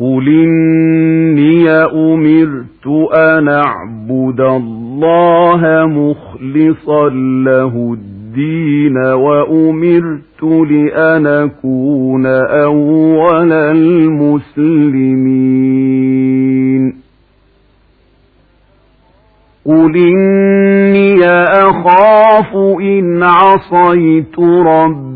قل إني أمرت أن أعبد الله مخلصا له الدين وأمرت لأن أكون أول المسلمين قل إني أخاف إن عصيت ربي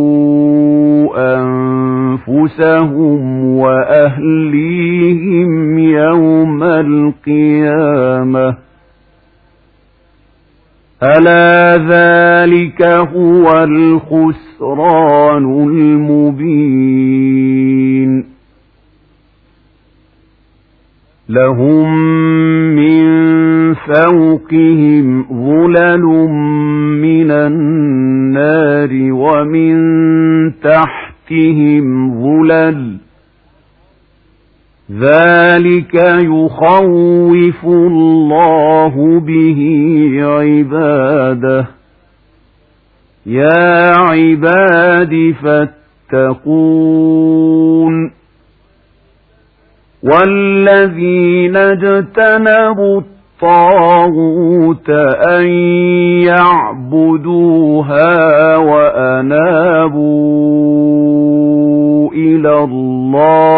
أنفسهم وأهليهم يوم القيامة. ألا ذلك هو الخسران المبين. لهم من فوقهم ظلل من النار ومن تحتهم ظلل ذلك يخوف الله به عباده يا عباد فاتقون والذين اجتنبوا الطاغوت أن يعبدوها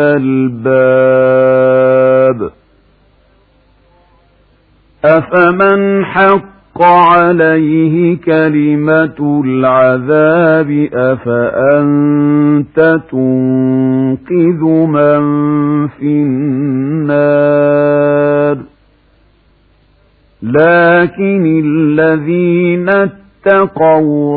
أولو الألباب أفمن حق عليه كلمة العذاب أفأنت تنقذ من في النار؟ لكن الذين اتقوا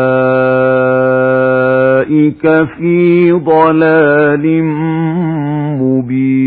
أولئك في ضلال مبين